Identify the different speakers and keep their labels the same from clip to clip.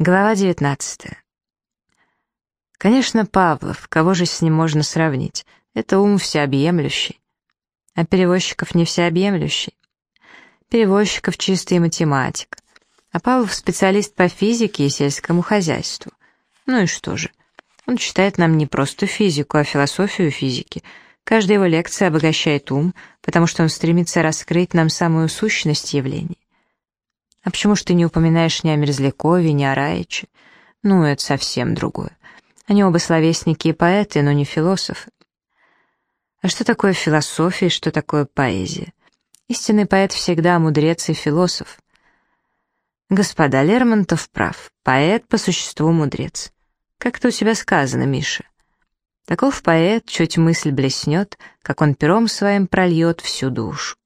Speaker 1: Глава 19. Конечно, Павлов, кого же с ним можно сравнить? Это ум всеобъемлющий. А перевозчиков не всеобъемлющий. Перевозчиков чистый математик. А Павлов специалист по физике и сельскому хозяйству. Ну и что же? Он читает нам не просто физику, а философию физики. Каждая его лекция обогащает ум, потому что он стремится раскрыть нам самую сущность явлений. А почему ж ты не упоминаешь ни о Мерзлякове, ни о Раиче? Ну, это совсем другое. Они оба словесники и поэты, но не философы. А что такое философия и что такое поэзия? Истинный поэт всегда мудрец и философ. Господа, Лермонтов прав. Поэт по существу мудрец. Как-то у тебя сказано, Миша. Таков поэт, чуть мысль блеснет, как он пером своим прольет всю душу.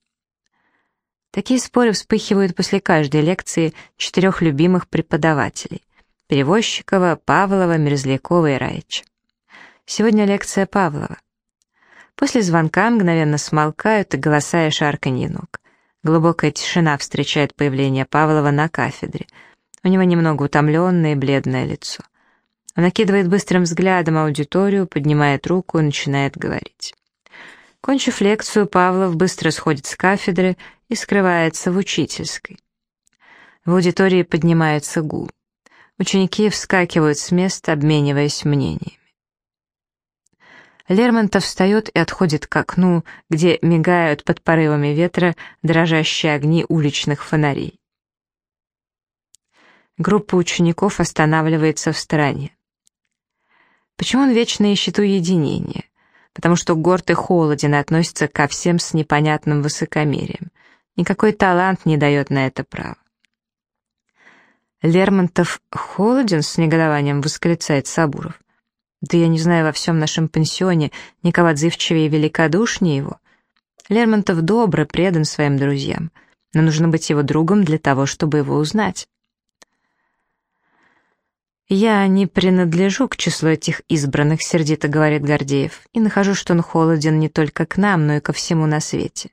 Speaker 1: Такие споры вспыхивают после каждой лекции четырех любимых преподавателей — Перевозчикова, Павлова, Мерзлякова и Раича. Сегодня лекция Павлова. После звонка мгновенно смолкают и голоса и шарканье ног. Глубокая тишина встречает появление Павлова на кафедре. У него немного утомленное и бледное лицо. Он накидывает быстрым взглядом аудиторию, поднимает руку и начинает говорить. Кончив лекцию, Павлов быстро сходит с кафедры и скрывается в учительской. В аудитории поднимается гул. Ученики вскакивают с места, обмениваясь мнениями. Лермонтов встает и отходит к окну, где мигают под порывами ветра дрожащие огни уличных фонарей. Группа учеников останавливается в стороне. Почему он вечно ищет уединение? Потому что горд и холоден относится ко всем с непонятным высокомерием. Никакой талант не дает на это права. Лермонтов холоден с негодованием восклицает Сабуров. Да я не знаю во всем нашем пансионе никого отзывчивее и великодушнее его. Лермонтов добр и предан своим друзьям, но нужно быть его другом для того, чтобы его узнать. «Я не принадлежу к числу этих избранных», — сердито говорит Гордеев, «и нахожу, что он холоден не только к нам, но и ко всему на свете.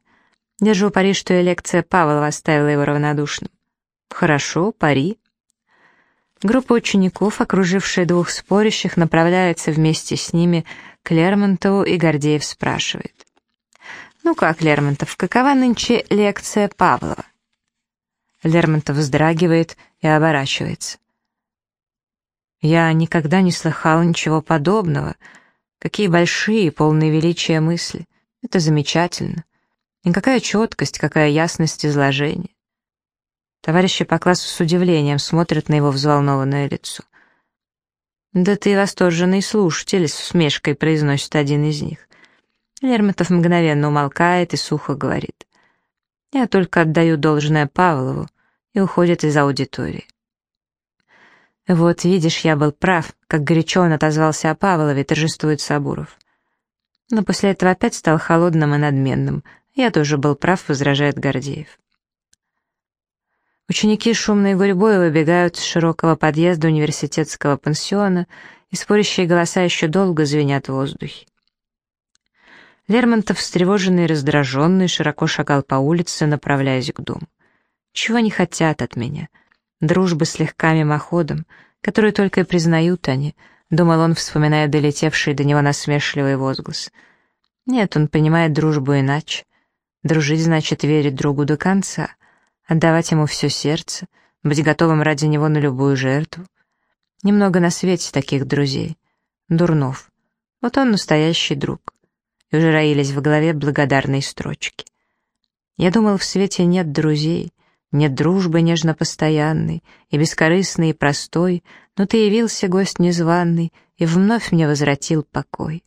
Speaker 1: Держу пари, что и лекция Павлова оставила его равнодушным. Хорошо, пари. Группа учеников, окружившая двух спорящих, направляется вместе с ними к Лермонтову, и Гордеев спрашивает. «Ну как, Лермонтов, какова нынче лекция Павлова?» Лермонтов вздрагивает и оборачивается. «Я никогда не слыхал ничего подобного. Какие большие, полные величия мысли. Это замечательно. И какая четкость, какая ясность изложения. Товарищи по классу с удивлением смотрят на его взволнованное лицо. «Да ты восторженный слушатель», — с усмешкой произносит один из них. Лермонтов мгновенно умолкает и сухо говорит. «Я только отдаю должное Павлову» и уходит из аудитории. «Вот, видишь, я был прав, как горячо он отозвался о Павлове», — торжествует Сабуров. Но после этого опять стал холодным и надменным, «Я тоже был прав», — возражает Гордеев. Ученики шумной гурьбой выбегают с широкого подъезда университетского пансиона, и спорящие голоса еще долго звенят в воздухе. Лермонтов, встревоженный и раздраженный, широко шагал по улице, направляясь к дому. Чего они хотят от меня? Дружбы слегка мимоходом, которую только и признают они, думал он, вспоминая долетевший до него насмешливый возглас. Нет, он понимает дружбу иначе. Дружить значит верить другу до конца, отдавать ему все сердце, быть готовым ради него на любую жертву. Немного на свете таких друзей. Дурнов. Вот он настоящий друг. И уже роились в голове благодарные строчки. Я думал, в свете нет друзей, нет дружбы нежно-постоянной, и бескорыстной, и простой, но ты явился, гость незваный, и вновь мне возвратил покой.